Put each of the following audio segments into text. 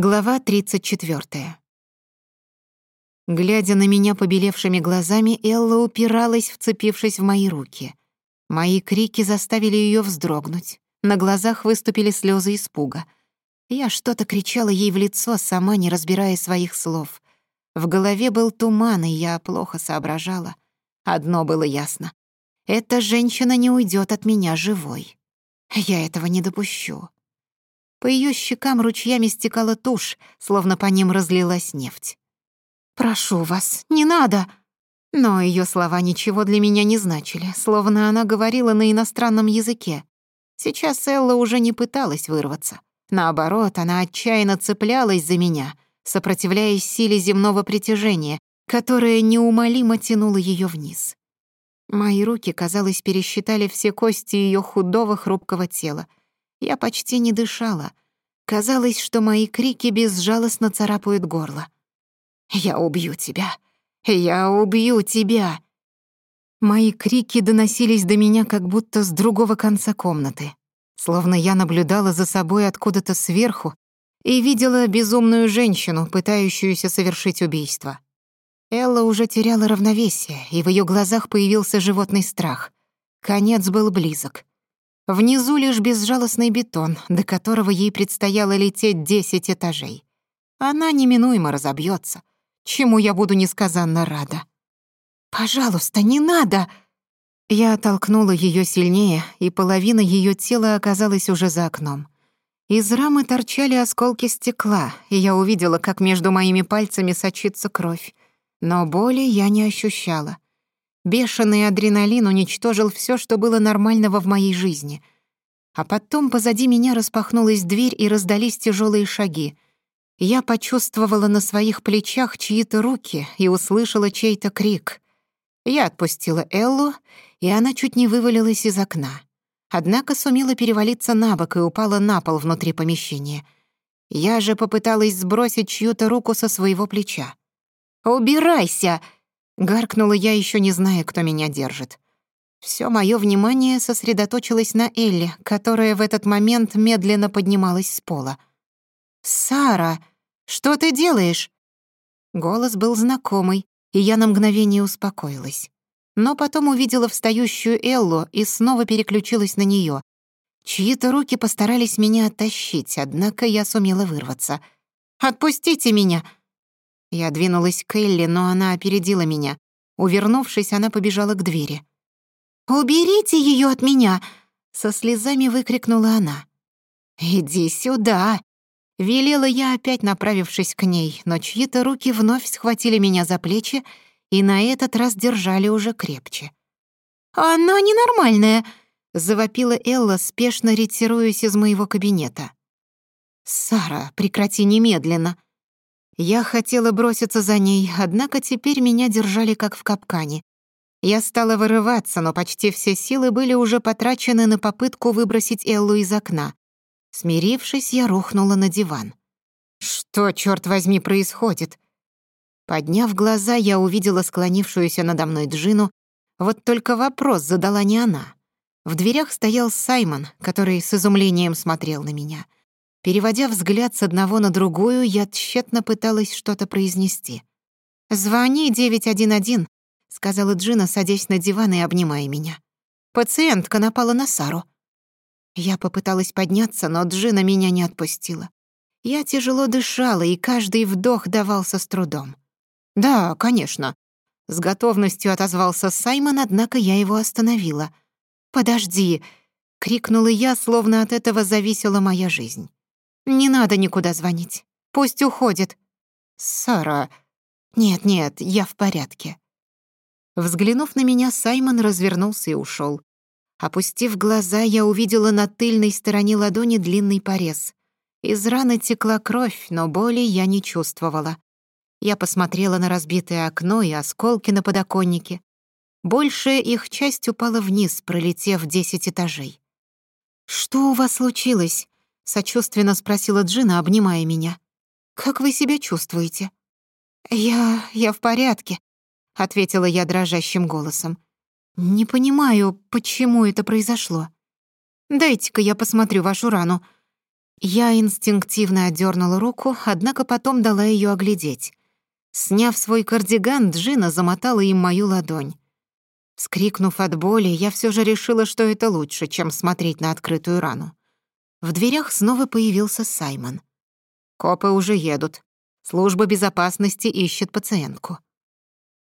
Глава 34. Глядя на меня побелевшими глазами, Элла упиралась, вцепившись в мои руки. Мои крики заставили ее вздрогнуть. На глазах выступили слезы испуга. Я что-то кричала ей в лицо, сама не разбирая своих слов. В голове был туман, и я плохо соображала. Одно было ясно. Эта женщина не уйдет от меня живой. Я этого не допущу. По ее щекам ручьями стекала тушь, словно по ним разлилась нефть. «Прошу вас, не надо!» Но ее слова ничего для меня не значили, словно она говорила на иностранном языке. Сейчас Элла уже не пыталась вырваться. Наоборот, она отчаянно цеплялась за меня, сопротивляясь силе земного притяжения, которое неумолимо тянуло ее вниз. Мои руки, казалось, пересчитали все кости ее худого хрупкого тела — Я почти не дышала. Казалось, что мои крики безжалостно царапают горло. «Я убью тебя! Я убью тебя!» Мои крики доносились до меня как будто с другого конца комнаты, словно я наблюдала за собой откуда-то сверху и видела безумную женщину, пытающуюся совершить убийство. Элла уже теряла равновесие, и в ее глазах появился животный страх. Конец был близок внизу лишь безжалостный бетон, до которого ей предстояло лететь десять этажей. Она неминуемо разобьется, чему я буду несказанно рада. «Пожалуйста, не надо!» Я оттолкнула ее сильнее, и половина ее тела оказалась уже за окном. Из рамы торчали осколки стекла, и я увидела, как между моими пальцами сочится кровь. Но боли я не ощущала — бешеный адреналин уничтожил все, что было нормального в моей жизни. А потом позади меня распахнулась дверь и раздались тяжелые шаги. Я почувствовала на своих плечах чьи-то руки и услышала чей-то крик. Я отпустила Эллу, и она чуть не вывалилась из окна. Однако сумела перевалиться на бок и упала на пол внутри помещения. Я же попыталась сбросить чью-то руку со своего плеча. «Убирайся!» Гаркнула я, еще не зная, кто меня держит. Все мое внимание сосредоточилось на Элли, которая в этот момент медленно поднималась с пола. «Сара, что ты делаешь?» Голос был знакомый, и я на мгновение успокоилась. Но потом увидела встающую Эллу и снова переключилась на нее. Чьи-то руки постарались меня оттащить, однако я Я двинулась к Элли, но она опередила меня. Увернувшись, она побежала к двери. «Уберите ее от меня!» — со слезами выкрикнула она. «Иди сюда!» — велела я, опять направившись к ней, но чьи-то руки вновь схватили меня за плечи и на этот раз держали уже крепче. «Она ненормальная!» — завопила Элла, спешно ретируясь из моего кабинета. «Сара, прекрати немедленно!» Я хотела броситься за ней, однако теперь меня держали как в капкане. Я стала вырываться, но почти все силы были уже потрачены на попытку выбросить Эллу из окна. Смирившись, я рухнула на диван. «Что, черт возьми, происходит?» Подняв глаза, я увидела склонившуюся надо мной Джину. Вот только вопрос задала не она. В дверях стоял Саймон, который с изумлением смотрел на меня — переводя взгляд с одного на другую, я тщетно пыталась что-то произнести. «Звони 911», — сказала Джина, садясь на диван и обнимая меня. «Пациентка напала на Сару». Я попыталась подняться, но Джина меня не отпустила. Я тяжело дышала, и каждый вдох давался с трудом. «Да, конечно», — с готовностью отозвался Саймон, однако я его остановила. «Подожди», — крикнула я, словно от этого зависела моя жизнь. Не надо никуда звонить. Пусть уходит. Сара... Нет-нет, я в порядке. Взглянув на меня, Саймон развернулся и ушел. Опустив глаза, я увидела на тыльной стороне ладони длинный порез. Из раны текла кровь, но боли я не чувствовала. Я посмотрела на разбитое окно и осколки на подоконнике. Большая их часть упала вниз, пролетев десять этажей. «Что у вас случилось?» Сочувственно спросила Джина, обнимая меня. «Как вы себя чувствуете?» «Я... я в порядке», — ответила я дрожащим голосом. «Не понимаю, почему это произошло. Дайте-ка я посмотрю вашу рану». Я инстинктивно отдернула руку, однако потом дала ее оглядеть. Сняв свой кардиган, Джина замотала им мою ладонь. Скрикнув от боли, я все же решила, что это лучше, чем смотреть на открытую рану. В дверях снова появился Саймон. «Копы уже едут. Служба безопасности ищет пациентку».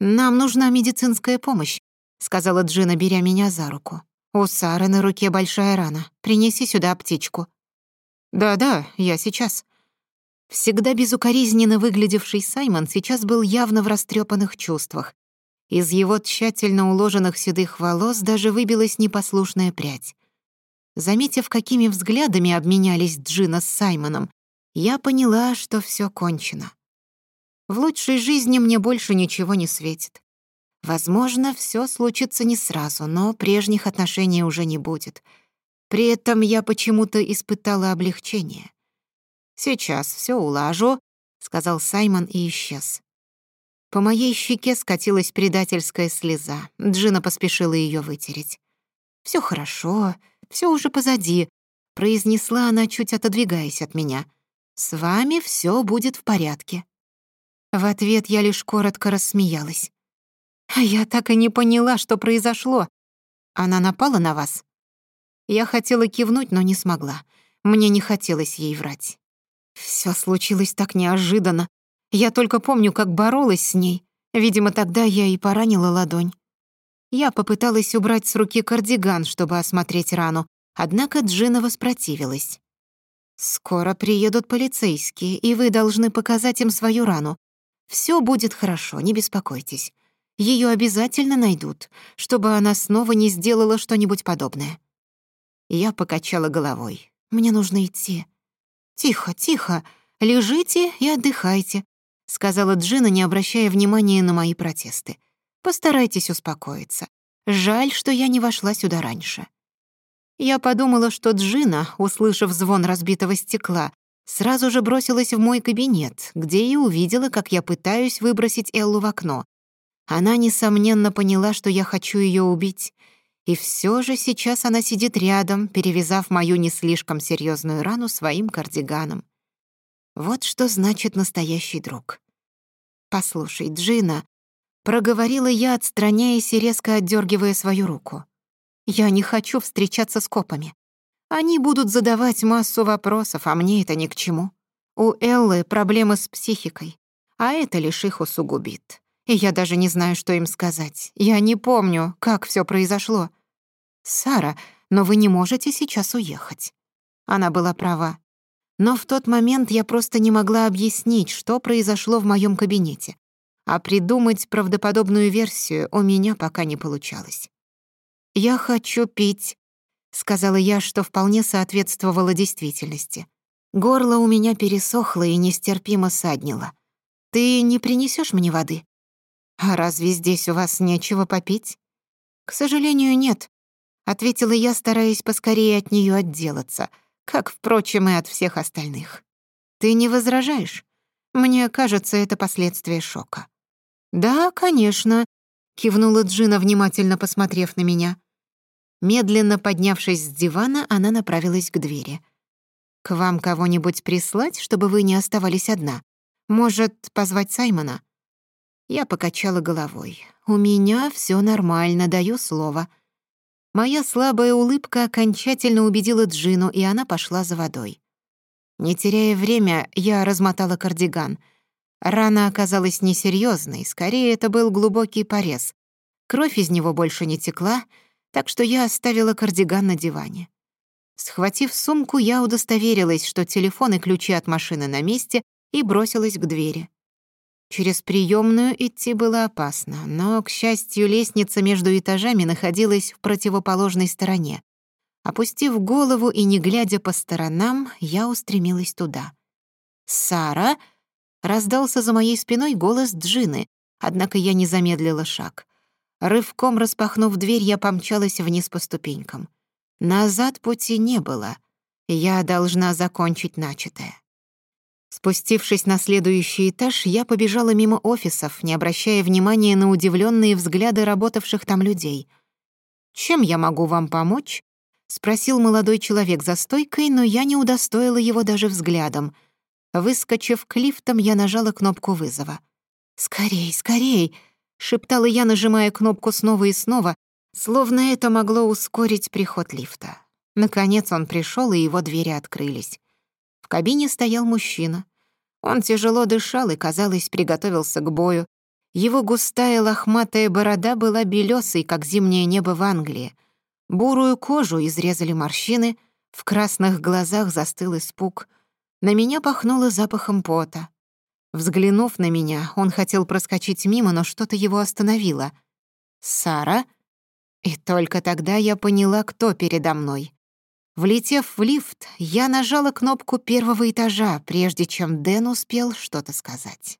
«Нам нужна медицинская помощь», — сказала Джина, беря меня за руку. «У Сары на руке большая рана. Принеси сюда аптечку». «Да-да, я сейчас». Всегда безукоризненно выглядевший Саймон сейчас был явно в растрепанных чувствах. Из его тщательно уложенных седых волос даже выбилась непослушная прядь. Заметив, какими взглядами обменялись Джина с Саймоном, я поняла, что все кончено. В лучшей жизни мне больше ничего не светит. Возможно, все случится не сразу, но прежних отношений уже не будет. При этом я почему-то испытала облегчение. «Сейчас все улажу», — сказал Саймон и исчез. По моей щеке скатилась предательская слеза. Джина поспешила ее вытереть. Все хорошо», все уже позади», — произнесла она, чуть отодвигаясь от меня. «С вами все будет в порядке». В ответ я лишь коротко рассмеялась. «А я так и не поняла, что произошло. Она напала на вас?» Я хотела кивнуть, но не смогла. Мне не хотелось ей врать. Все случилось так неожиданно. Я только помню, как боролась с ней. Видимо, тогда Я попыталась убрать с руки кардиган, чтобы осмотреть рану, однако Джина воспротивилась. «Скоро приедут полицейские, и вы должны показать им свою рану. Все будет хорошо, не беспокойтесь. Ее обязательно найдут, чтобы она снова не сделала что-нибудь подобное». Я покачала головой. «Мне нужно идти». «Тихо, тихо. Лежите и отдыхайте», — сказала Джина, не обращая внимания на мои протесты постарайтесь успокоиться. Жаль, что я не вошла сюда раньше». Я подумала, что Джина, услышав звон разбитого стекла, сразу же бросилась в мой кабинет, где и увидела, как я пытаюсь выбросить Эллу в окно. Она, несомненно, поняла, что я хочу ее убить. И все же сейчас она сидит рядом, перевязав мою не слишком серьезную рану своим кардиганом. Вот что значит настоящий друг. «Послушай, Джина», Проговорила я, отстраняясь и резко отдергивая свою руку. «Я не хочу встречаться с копами. Они будут задавать массу вопросов, а мне это ни к чему. У Эллы проблемы с психикой, а это лишь их усугубит. И я даже не знаю, что им сказать. Я не помню, как все произошло. Сара, но вы не можете сейчас уехать». Она была права. Но в тот момент я просто не могла объяснить, что произошло в моем кабинете а придумать правдоподобную версию у меня пока не получалось. «Я хочу пить», — сказала я, что вполне соответствовало действительности. Горло у меня пересохло и нестерпимо саднило. «Ты не принесешь мне воды?» «А разве здесь у вас нечего попить?» «К сожалению, нет», — ответила я, стараясь поскорее от нее отделаться, как, впрочем, и от всех остальных. «Ты не возражаешь? Мне кажется, это последствия шока». «Да, конечно», — кивнула Джина, внимательно посмотрев на меня. Медленно поднявшись с дивана, она направилась к двери. «К вам кого-нибудь прислать, чтобы вы не оставались одна? Может, позвать Саймона?» Я покачала головой. «У меня все нормально, даю слово». Моя слабая улыбка окончательно убедила Джину, и она пошла за водой. Не теряя время, я размотала кардиган. Рана оказалась несерьезной, скорее это был глубокий порез. Кровь из него больше не текла, так что я оставила кардиган на диване. Схватив сумку, я удостоверилась, что телефон и ключи от машины на месте, и бросилась к двери. Через приемную идти было опасно, но, к счастью, лестница между этажами находилась в противоположной стороне. Опустив голову и не глядя по сторонам, я устремилась туда. «Сара!» раздался за моей спиной голос Джины, однако я не замедлила шаг. Рывком распахнув дверь, я помчалась вниз по ступенькам. Назад пути не было. Я должна закончить начатое. Спустившись на следующий этаж, я побежала мимо офисов, не обращая внимания на удивленные взгляды работавших там людей. «Чем я могу вам помочь?» — спросил молодой человек за стойкой, но я не удостоила его даже взглядом — Выскочив к лифтам, я нажала кнопку вызова. «Скорей, скорей!» — шептала я, нажимая кнопку снова и снова, словно это могло ускорить приход лифта. Наконец он пришел, и его двери открылись. В кабине стоял мужчина. Он тяжело дышал и, казалось, приготовился к бою. Его густая лохматая борода была белесой, как зимнее небо в Англии. Бурую кожу изрезали морщины, в красных глазах застыл испуг — На меня пахнуло запахом пота. Взглянув на меня, он хотел проскочить мимо, но что-то его остановило. «Сара?» И только тогда я поняла, кто передо мной. Влетев в лифт, я нажала кнопку первого этажа, прежде чем Дэн успел что-то сказать.